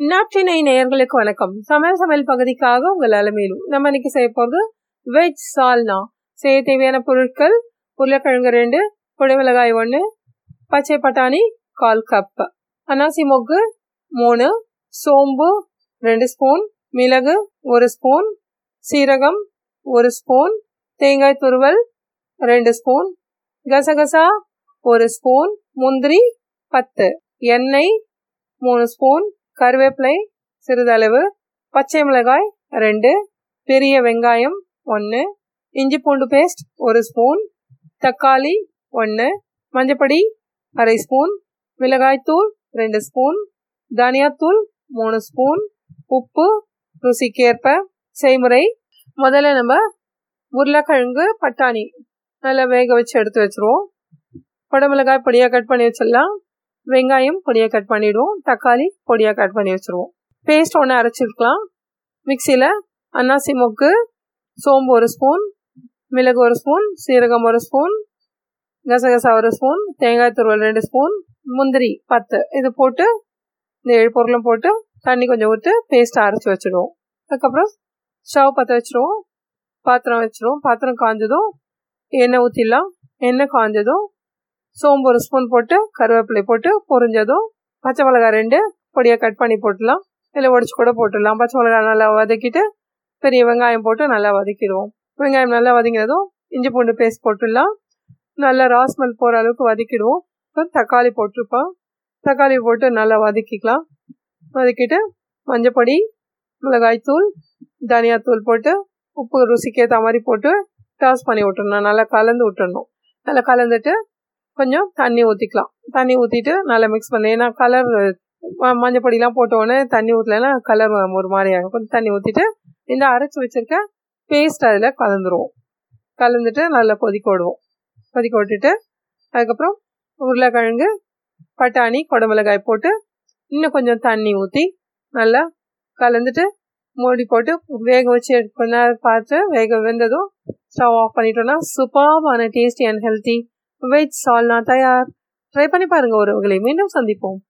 நாட்டினை நேயர்களுக்கு வணக்கம். சமையல் சமையல் பகுதிக்காக உங்கள் அலமையிலும் நம்ம இன்னைக்கு செய்ய போகிறது வெஜ் சால்னா. செய்ய தேவையான பொருட்கள் உருளைக்கிழங்கு ரெண்டு குடைமிளகாய் ஒன்று பச்சை பட்டாணி கால் கப். அனாசி மொக்கு மூணு சோம்பு ரெண்டு ஸ்பூன் மிளகு ஒரு ஸ்பூன் சீரகம் ஒரு ஸ்பூன் தேங்காய் துருவல் ரெண்டு ஸ்பூன் கசகசா ஒரு ஸ்பூன் முந்திரி பத்து எண்ணெய் மூணு ஸ்பூன் கருவேப்பிலை சிறிதளவு பச்சை மிளகாய் ரெண்டு பெரிய வெங்காயம் ஒன்று இஞ்சி பூண்டு பேஸ்ட் ஒரு ஸ்பூன் தக்காளி ஒன்று மஞ்சப்பொடி அரை ஸ்பூன் மிளகாய்த்தூள் ரெண்டு ஸ்பூன் தனியாத்தூள் மூணு ஸ்பூன் உப்பு ருசிக்கேற்ப செய்முறை. முதல்ல நம்ம உருளைக்கிழங்கு பட்டாணி நல்லா வேக வச்சு எடுத்து வச்சுருவோம். குடமிளகாய் பொடியாக கட் பண்ணி வச்சிடலாம். வெங்காயம் பொடியாக கட் பண்ணிவிடுவோம் தக்காளி பொடியாக கட் பண்ணி வச்சுருவோம். பேஸ்ட் ஒன்று அரைச்சிருக்கலாம். மிக்சியில் அன்னாசி மொக்கு சோம்பு ஒரு ஸ்பூன் மிளகு ஒரு ஸ்பூன் சீரகம் ஒரு ஸ்பூன் கசகசா ஒரு ஸ்பூன் தேங்காய் துருவல் ரெண்டு ஸ்பூன் முந்திரி பத்து. இது போட்டு இந்த ஏழு பொருளும் போட்டு தண்ணி கொஞ்சம் ஊற்று பேஸ்ட்டை அரைச்சி வச்சுடுவோம். அதுக்கப்புறம் ஸ்டவ் பற்ற வச்சுருவோம் பாத்திரம் வச்சுருவோம் பாத்திரம் காஞ்சதும் எண்ணெய் ஊற்றிடலாம் எண்ணெய் காஞ்சதும் சோம்பு ஒரு ஸ்பூன் போட்டு கருவேப்பிலை போட்டு பொரிஞ்சதும் பச்சை மிளகாய் ரெண்டு பொடியாக கட் பண்ணி போட்டுடலாம். இல்லை உடச்சி கூட போட்டுடலாம். பச்சை மிளகாய் நல்லா வதக்கிட்டு பெரிய வெங்காயம் போட்டு நல்லா வதக்கிடுவோம். வெங்காயம் நல்லா வதங்கினதும் இஞ்சி பூண்டு பேஸ்ட் போட்டுடலாம். நல்லா ராஸ்மல் போகிற அளவுக்கு வதக்கிடுவோம். தக்காளி போட்டிருப்போம். தக்காளி போட்டு நல்லா வதக்கிக்கலாம். வதக்கிட்டு மஞ்சப்பொடி மிளகாய் தூள் தனியாத்தூள் போட்டு உப்பு ருசிக்கு ஏற்ற மாதிரி போட்டு டாஸ் பண்ணி விட்டுடணும். நல்லா கலந்து விட்டுடணும். நல்லா கலந்துட்டு கொஞ்சம் தண்ணி ஊற்றிக்கலாம் தண்ணி ஊற்றிட்டு நல்லா மிக்ஸ் பண்ணி. ஏன்னா கலர் மஞ்சள் பொடிலாம் தண்ணி ஊற்றலைன்னா கலர் ஒரு மாதிரி ஆகும். கொஞ்சம் தண்ணி ஊற்றிட்டு இந்த அரைச்சி வச்சுருக்க பேஸ்ட் அதில் கலந்துருவோம். கலந்துட்டு நல்லா கொதிக்க விடுவோம். கொதிக்க விட்டுட்டு அதுக்கப்புறம் உருளைக்கிழங்கு பட்டாணி குடமிளகாய் போட்டு இன்னும் கொஞ்சம் தண்ணி ஊற்றி நல்லா கலந்துட்டு மூடி போட்டு வேக வச்சு கொஞ்ச நேரம் பார்த்து வேக வெந்ததும் ஸ்டவ் ஆஃப் பண்ணிட்டோம்னா சூப்பர்பான டேஸ்டி அண்ட் ஹெல்த்தி வெஜ் சால்னா தயார். ட்ரை பண்ணி பாருங்க ஒருவர்களை மீண்டும் சந்திப்போம்.